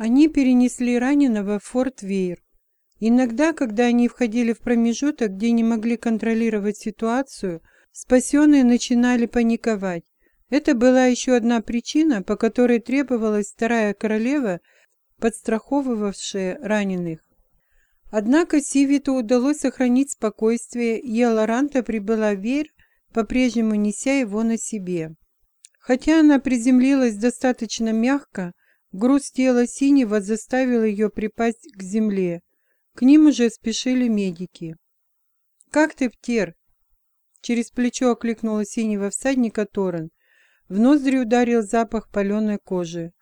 Они перенесли раненого в Форт Вейр. Иногда, когда они входили в промежуток, где не могли контролировать ситуацию, спасенные начинали паниковать. Это была еще одна причина, по которой требовалась вторая королева, подстраховывавшая раненых. Однако Сивиту удалось сохранить спокойствие, и Аларанта прибыла в Вейр, по-прежнему неся его на себе. Хотя она приземлилась достаточно мягко, груз тела синего заставил ее припасть к земле. К ним уже спешили медики. «Как ты, Птер?» Через плечо окликнула синего всадника Торрен. В ноздри ударил запах паленой кожи.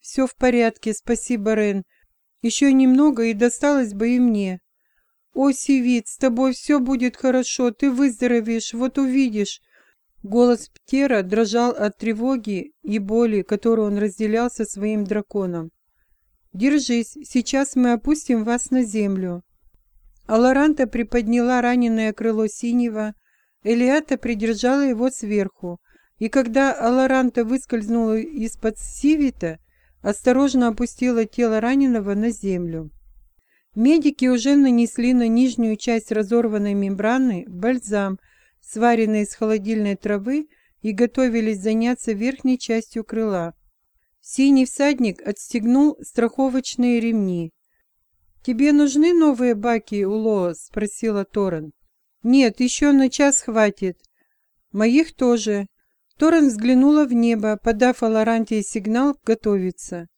«Все в порядке, спасибо, Рен. Еще немного, и досталось бы и мне. О, Сивит, с тобой все будет хорошо, ты выздоровеешь, вот увидишь». Голос Птера дрожал от тревоги и боли, которую он разделял со своим драконом. «Держись, сейчас мы опустим вас на землю». Аларанта приподняла раненое крыло синего, Элиата придержала его сверху, и когда Аларанта выскользнула из-под Сивита, осторожно опустила тело раненого на землю. Медики уже нанесли на нижнюю часть разорванной мембраны бальзам – сваренные из холодильной травы, и готовились заняться верхней частью крыла. Синий всадник отстегнул страховочные ремни. «Тебе нужны новые баки, Улоос?» – спросила Торрен. «Нет, еще на час хватит». «Моих тоже». Торрен взглянула в небо, подав Аларантии сигнал «Готовиться».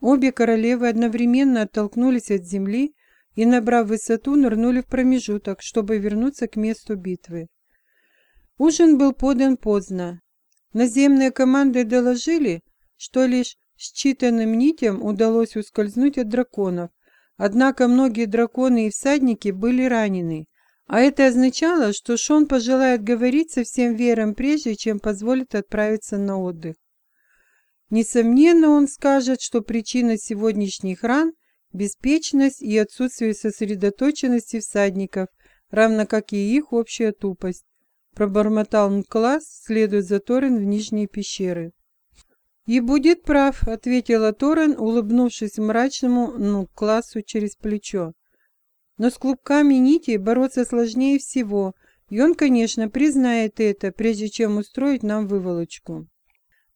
Обе королевы одновременно оттолкнулись от земли и, набрав высоту, нырнули в промежуток, чтобы вернуться к месту битвы. Ужин был подан поздно. Наземные команды доложили, что лишь считанным нитям удалось ускользнуть от драконов, однако многие драконы и всадники были ранены, а это означало, что Шон пожелает говорить со всем вером прежде, чем позволит отправиться на отдых. Несомненно, он скажет, что причина сегодняшних ран – беспечность и отсутствие сосредоточенности всадников, равно как и их общая тупость. Пробормотал Нклас, следуя за Торрен в нижние пещеры. «И будет прав», — ответила Торрен, улыбнувшись мрачному Нкласу через плечо. «Но с клубками нити бороться сложнее всего, и он, конечно, признает это, прежде чем устроить нам выволочку».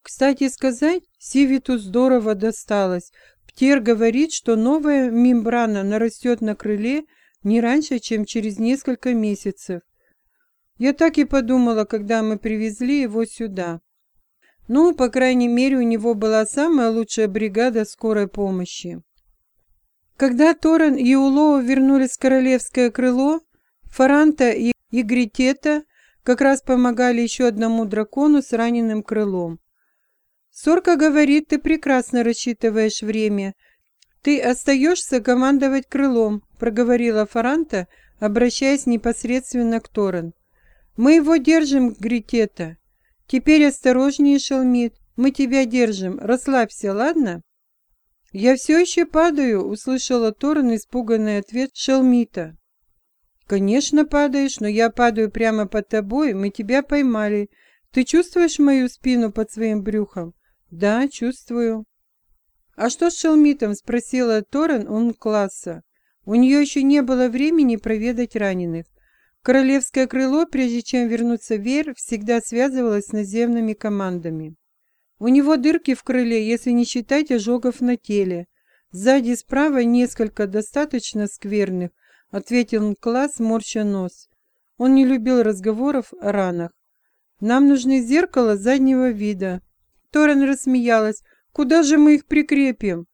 Кстати сказать, Сивиту здорово досталось. Птер говорит, что новая мембрана нарастет на крыле не раньше, чем через несколько месяцев. Я так и подумала, когда мы привезли его сюда. Ну, по крайней мере, у него была самая лучшая бригада скорой помощи. Когда Торрен и Улоу вернулись в королевское крыло, Фаранта и Игритета как раз помогали еще одному дракону с раненым крылом. Сорка говорит, ты прекрасно рассчитываешь время. Ты остаешься командовать крылом, проговорила Фаранта, обращаясь непосредственно к Торрен. Мы его держим, Гритета. Теперь осторожнее, Шелмит. Мы тебя держим. Расслабься, ладно? Я все еще падаю, услышала Торн испуганный ответ Шелмита. Конечно, падаешь, но я падаю прямо под тобой, мы тебя поймали. Ты чувствуешь мою спину под своим брюхом? Да, чувствую. А что с Шелмитом? спросила Торрен он класса. У нее еще не было времени проведать раненых. Королевское крыло, прежде чем вернуться в Вер, всегда связывалось с наземными командами. У него дырки в крыле, если не считать ожогов на теле. Сзади справа несколько достаточно скверных, ответил класс, морща нос. Он не любил разговоров о ранах. Нам нужны зеркало заднего вида. Торрен рассмеялась. Куда же мы их прикрепим?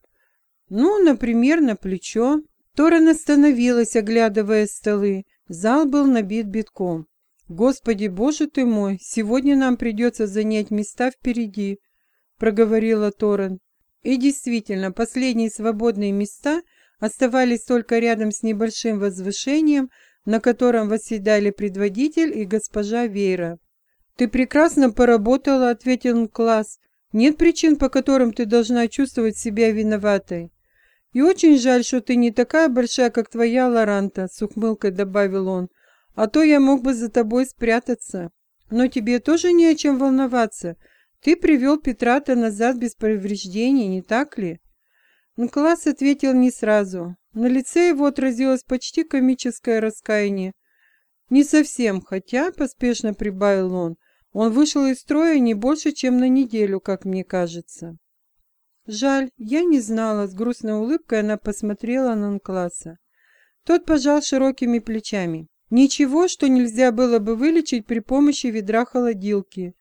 Ну, например, на плечо. Торрен остановилась, оглядывая столы. Зал был набит битком. «Господи, боже ты мой, сегодня нам придется занять места впереди», — проговорила Торрен. И действительно, последние свободные места оставались только рядом с небольшим возвышением, на котором восседали предводитель и госпожа Вейра. «Ты прекрасно поработала», — ответил класс. «Нет причин, по которым ты должна чувствовать себя виноватой». «И очень жаль, что ты не такая большая, как твоя Лоранта», — с ухмылкой добавил он. «А то я мог бы за тобой спрятаться. Но тебе тоже не о чем волноваться. Ты привел Петрата назад без повреждений, не так ли?» Нкласс ответил не сразу. На лице его отразилось почти комическое раскаяние. «Не совсем, хотя», — поспешно прибавил он, — «он вышел из строя не больше, чем на неделю, как мне кажется». «Жаль, я не знала», — с грустной улыбкой она посмотрела на Нкласса. Тот пожал широкими плечами. «Ничего, что нельзя было бы вылечить при помощи ведра холодилки.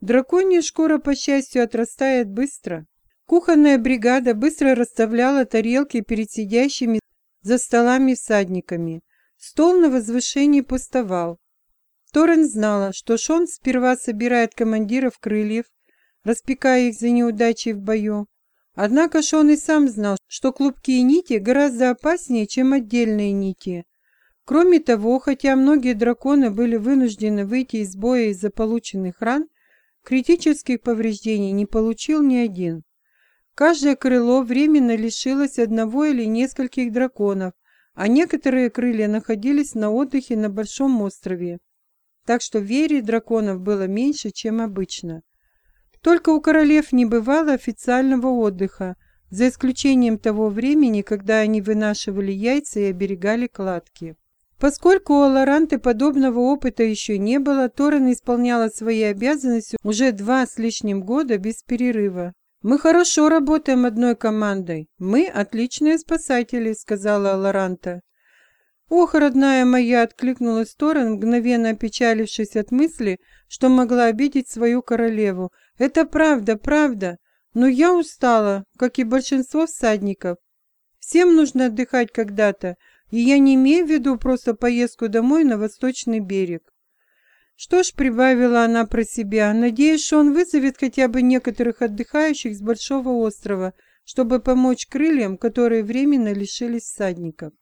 Драконья шкура, по счастью, отрастает быстро». Кухонная бригада быстро расставляла тарелки перед сидящими за столами всадниками. Стол на возвышении пустовал. Торрен знала, что Шон сперва собирает командиров крыльев, распекая их за неудачи в бою. Однако Шон и сам знал, что клубки и нити гораздо опаснее, чем отдельные нити. Кроме того, хотя многие драконы были вынуждены выйти из боя из-за полученных ран, критических повреждений не получил ни один. Каждое крыло временно лишилось одного или нескольких драконов, а некоторые крылья находились на отдыхе на Большом острове. Так что вере драконов было меньше, чем обычно. Только у королев не бывало официального отдыха, за исключением того времени, когда они вынашивали яйца и оберегали кладки. Поскольку у Лоранты подобного опыта еще не было, Торрен исполняла свои обязанности уже два с лишним года без перерыва. «Мы хорошо работаем одной командой. Мы отличные спасатели», — сказала Лоранта. «Ох, родная моя!» — откликнулась Торрен, мгновенно опечалившись от мысли, что могла обидеть свою королеву. «Это правда, правда. Но я устала, как и большинство всадников. Всем нужно отдыхать когда-то, и я не имею в виду просто поездку домой на восточный берег. Что ж, прибавила она про себя, надеюсь, что он вызовет хотя бы некоторых отдыхающих с большого острова, чтобы помочь крыльям, которые временно лишились всадников.